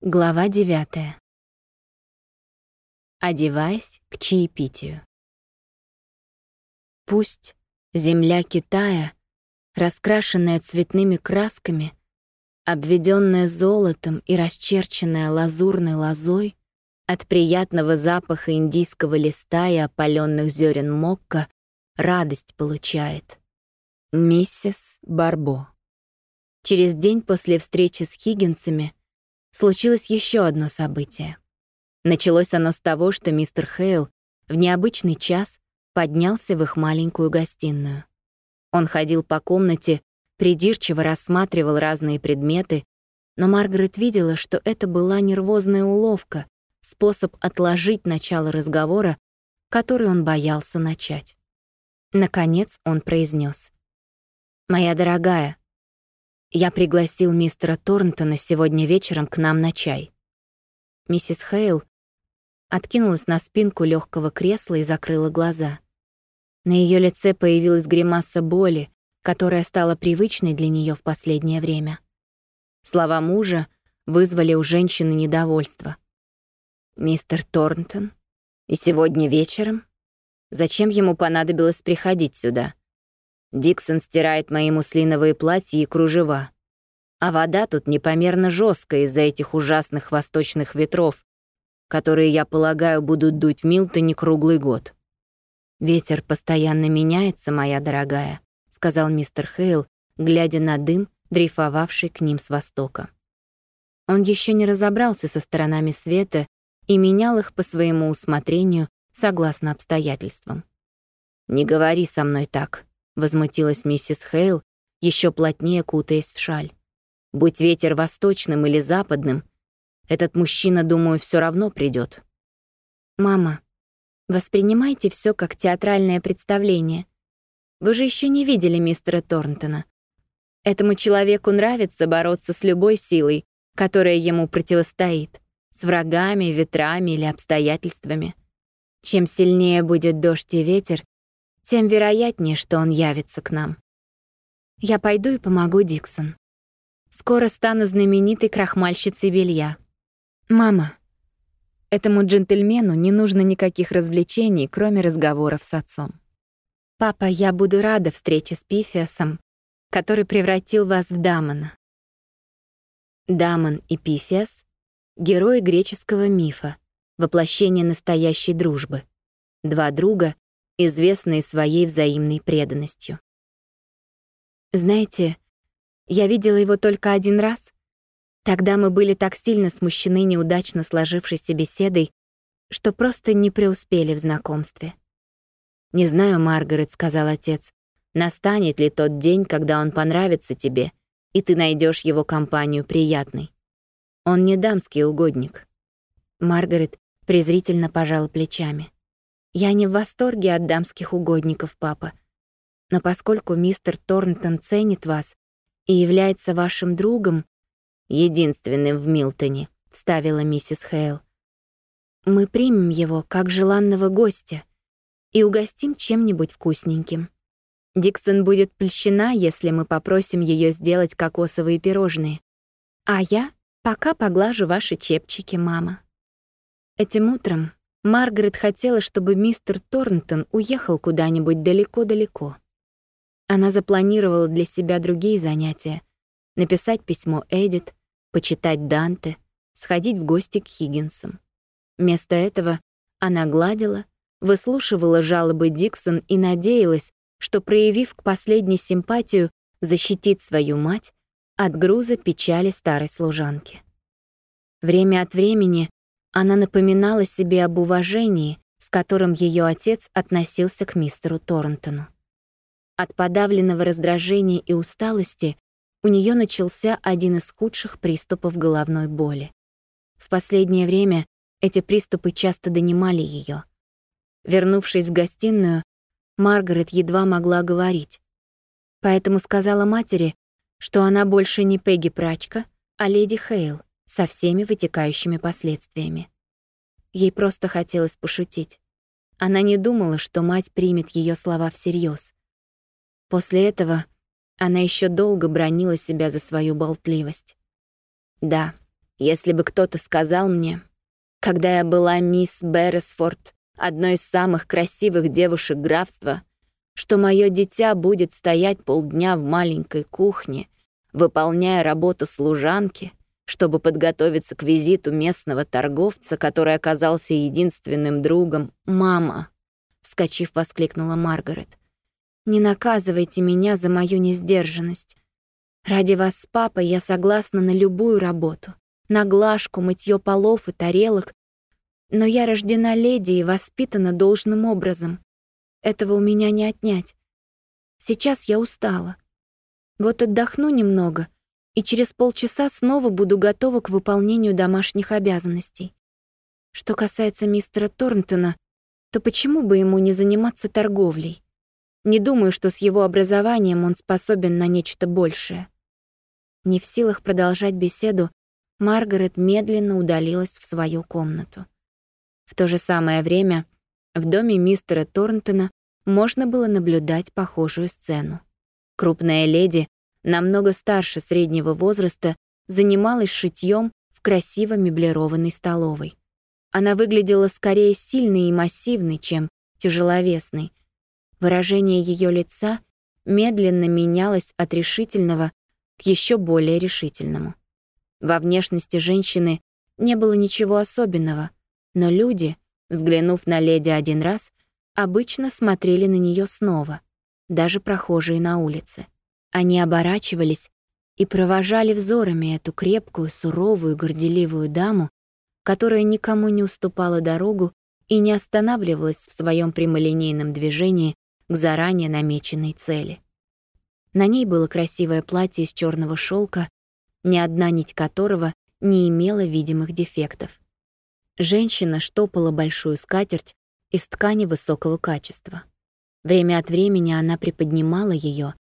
Глава девятая. Одеваясь к чаепитию. Пусть земля Китая, раскрашенная цветными красками, обведенная золотом и расчерченная лазурной лозой, от приятного запаха индийского листа и опаленных зерен мокка радость получает. Миссис Барбо. Через день после встречи с Хиггинсами случилось еще одно событие. Началось оно с того, что мистер Хейл в необычный час поднялся в их маленькую гостиную. Он ходил по комнате, придирчиво рассматривал разные предметы, но Маргарет видела, что это была нервозная уловка, способ отложить начало разговора, который он боялся начать. Наконец он произнес: «Моя дорогая, я пригласил мистера Торнтона сегодня вечером к нам на чай. Миссис Хейл откинулась на спинку легкого кресла и закрыла глаза. На ее лице появилась гримаса боли, которая стала привычной для нее в последнее время. Слова мужа вызвали у женщины недовольство. «Мистер Торнтон? И сегодня вечером? Зачем ему понадобилось приходить сюда?» Диксон стирает мои муслиновые платья и кружева. А вода тут непомерно жесткая из-за этих ужасных восточных ветров, которые, я полагаю, будут дуть в Милтоне круглый год. «Ветер постоянно меняется, моя дорогая», — сказал мистер Хейл, глядя на дым, дрейфовавший к ним с востока. Он еще не разобрался со сторонами света и менял их по своему усмотрению согласно обстоятельствам. «Не говори со мной так», возмутилась миссис Хейл, еще плотнее кутаясь в шаль. Будь ветер восточным или западным, этот мужчина, думаю, все равно придет. Мама, воспринимайте все как театральное представление. Вы же еще не видели мистера Торнтона. Этому человеку нравится бороться с любой силой, которая ему противостоит, с врагами, ветрами или обстоятельствами. Чем сильнее будет дождь и ветер, тем вероятнее, что он явится к нам. Я пойду и помогу Диксон. Скоро стану знаменитой крахмальщицей белья. Мама, этому джентльмену не нужно никаких развлечений, кроме разговоров с отцом. Папа, я буду рада встрече с Пифиасом, который превратил вас в Дамона. Дамон и Пифиас — герои греческого мифа, воплощение настоящей дружбы. Два друга, известные своей взаимной преданностью. Знаете, я видела его только один раз. Тогда мы были так сильно смущены неудачно сложившейся беседой, что просто не преуспели в знакомстве. «Не знаю, Маргарет», — сказал отец, «настанет ли тот день, когда он понравится тебе, и ты найдешь его компанию приятной. Он не дамский угодник». Маргарет презрительно пожала плечами. Я не в восторге от дамских угодников, папа. Но поскольку мистер Торнтон ценит вас и является вашим другом, единственным в Милтоне, вставила миссис Хейл, мы примем его как желанного гостя и угостим чем-нибудь вкусненьким. Диксон будет польщена, если мы попросим ее сделать кокосовые пирожные. А я пока поглажу ваши чепчики, мама. Этим утром Маргарет хотела, чтобы мистер Торнтон уехал куда-нибудь далеко-далеко. Она запланировала для себя другие занятия. Написать письмо Эдит, почитать Данте, сходить в гости к Хиггинсам. Вместо этого она гладила, выслушивала жалобы Диксон и надеялась, что, проявив к последней симпатию, защитит свою мать от груза печали старой служанки. Время от времени она напоминала себе об уважении, с которым ее отец относился к мистеру Торнтону. От подавленного раздражения и усталости у нее начался один из худших приступов головной боли. В последнее время эти приступы часто донимали ее. Вернувшись в гостиную, Маргарет едва могла говорить. Поэтому сказала матери, что она больше не Пегги Прачка, а леди Хейл, со всеми вытекающими последствиями. Ей просто хотелось пошутить. Она не думала, что мать примет ее слова всерьез. После этого она еще долго бронила себя за свою болтливость. Да, Если бы кто-то сказал мне, когда я была мисс Берресфорд, одной из самых красивых девушек графства, что мое дитя будет стоять полдня в маленькой кухне, выполняя работу служанки, чтобы подготовиться к визиту местного торговца, который оказался единственным другом. «Мама!» — вскочив, воскликнула Маргарет. «Не наказывайте меня за мою несдержанность. Ради вас с папой я согласна на любую работу, на глажку, мытье полов и тарелок, но я рождена леди и воспитана должным образом. Этого у меня не отнять. Сейчас я устала. Вот отдохну немного, и через полчаса снова буду готова к выполнению домашних обязанностей. Что касается мистера Торнтона, то почему бы ему не заниматься торговлей? Не думаю, что с его образованием он способен на нечто большее. Не в силах продолжать беседу, Маргарет медленно удалилась в свою комнату. В то же самое время в доме мистера Торнтона можно было наблюдать похожую сцену. Крупная леди, намного старше среднего возраста, занималась шитьем в красиво меблированной столовой. Она выглядела скорее сильной и массивной, чем тяжеловесной. Выражение ее лица медленно менялось от решительного к еще более решительному. Во внешности женщины не было ничего особенного, но люди, взглянув на леди один раз, обычно смотрели на нее снова, даже прохожие на улице. Они оборачивались и провожали взорами эту крепкую, суровую, горделивую даму, которая никому не уступала дорогу и не останавливалась в своем прямолинейном движении к заранее намеченной цели. На ней было красивое платье из черного шелка, ни одна нить которого не имела видимых дефектов. Женщина штопала большую скатерть из ткани высокого качества. Время от времени она приподнимала ее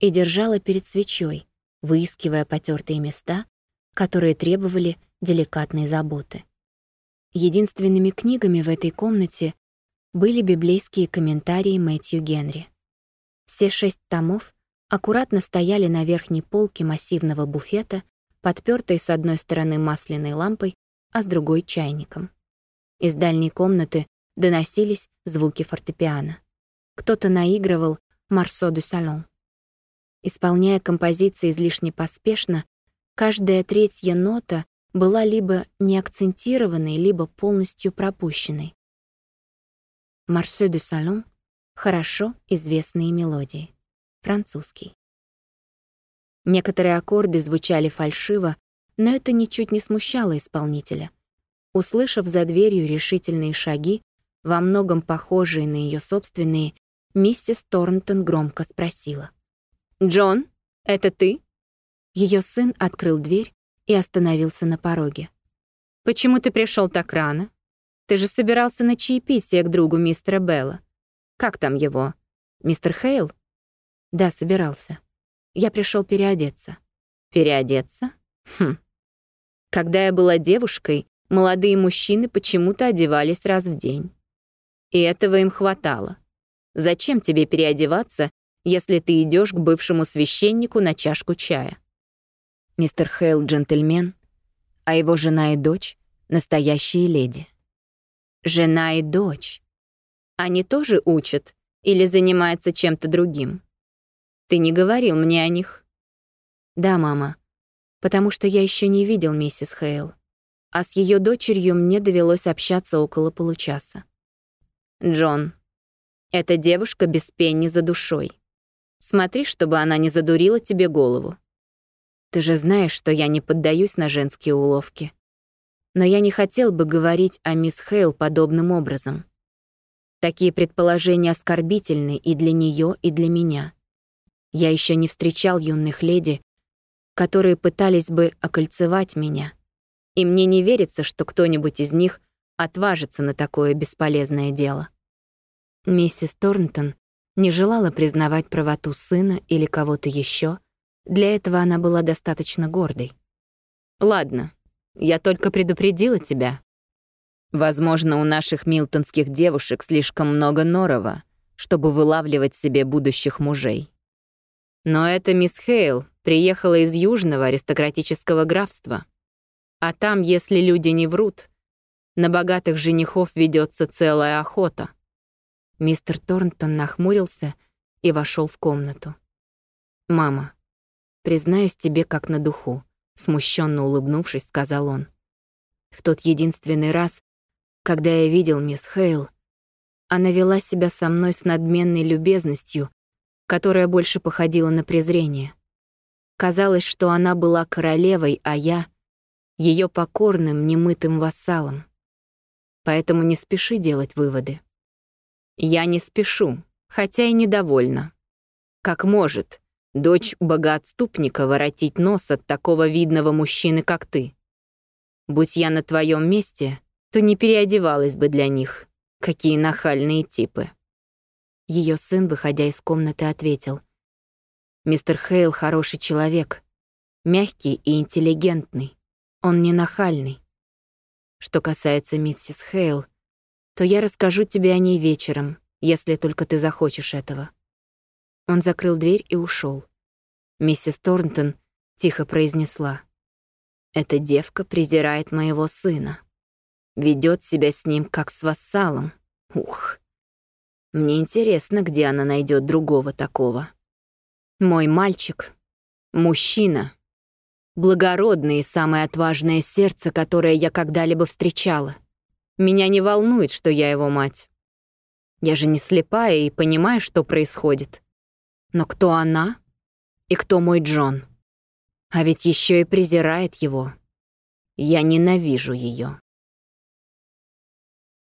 и держала перед свечой, выискивая потертые места, которые требовали деликатной заботы. Единственными книгами в этой комнате были библейские комментарии Мэтью Генри. Все шесть томов аккуратно стояли на верхней полке массивного буфета, подпертой с одной стороны масляной лампой, а с другой — чайником. Из дальней комнаты доносились звуки фортепиано. Кто-то наигрывал «Марсо du салон». Исполняя композиции излишне поспешно, каждая третья нота была либо неакцентированной, либо полностью пропущенной. «Марсо du салон» — хорошо известные мелодии. Французский. Некоторые аккорды звучали фальшиво, но это ничуть не смущало исполнителя. Услышав за дверью решительные шаги, во многом похожие на ее собственные, миссис Торнтон громко спросила. «Джон, это ты?» Ее сын открыл дверь и остановился на пороге. «Почему ты пришел так рано? Ты же собирался на чаепитие к другу мистера Белла. Как там его? Мистер Хейл?» «Да, собирался. Я пришел переодеться». «Переодеться? Хм. Когда я была девушкой, молодые мужчины почему-то одевались раз в день. И этого им хватало. Зачем тебе переодеваться, если ты идешь к бывшему священнику на чашку чая? Мистер Хейл — джентльмен, а его жена и дочь — настоящие леди. Жена и дочь. Они тоже учат или занимаются чем-то другим? Ты не говорил мне о них? Да, мама, потому что я еще не видел миссис Хейл, а с ее дочерью мне довелось общаться около получаса. Джон, эта девушка без пенни за душой. Смотри, чтобы она не задурила тебе голову. Ты же знаешь, что я не поддаюсь на женские уловки. Но я не хотел бы говорить о мисс Хейл подобным образом. Такие предположения оскорбительны и для нее, и для меня. Я еще не встречал юных леди, которые пытались бы окольцевать меня, и мне не верится, что кто-нибудь из них отважится на такое бесполезное дело. Миссис Торнтон не желала признавать правоту сына или кого-то еще. Для этого она была достаточно гордой. «Ладно, я только предупредила тебя. Возможно, у наших милтонских девушек слишком много норова, чтобы вылавливать себе будущих мужей. Но эта мисс Хейл приехала из южного аристократического графства. А там, если люди не врут, на богатых женихов ведется целая охота. Мистер Торнтон нахмурился и вошел в комнату. «Мама, признаюсь тебе как на духу», — смущенно улыбнувшись, сказал он. «В тот единственный раз, когда я видел мисс Хейл, она вела себя со мной с надменной любезностью, которая больше походила на презрение. Казалось, что она была королевой, а я — ее покорным, немытым вассалом. Поэтому не спеши делать выводы. Я не спешу, хотя и недовольна. Как может дочь богоотступника воротить нос от такого видного мужчины, как ты? Будь я на твоем месте, то не переодевалась бы для них. Какие нахальные типы. Ее сын, выходя из комнаты, ответил. «Мистер Хейл хороший человек, мягкий и интеллигентный. Он не нахальный. Что касается миссис Хейл, то я расскажу тебе о ней вечером, если только ты захочешь этого». Он закрыл дверь и ушел. Миссис Торнтон тихо произнесла. «Эта девка презирает моего сына. Ведет себя с ним как с вассалом. Ух. Мне интересно, где она найдет другого такого. Мой мальчик — мужчина. Благородное и самое отважное сердце, которое я когда-либо встречала — меня не волнует, что я его мать. Я же не слепая и понимаю, что происходит. Но кто она и кто мой Джон? А ведь еще и презирает его. Я ненавижу ее.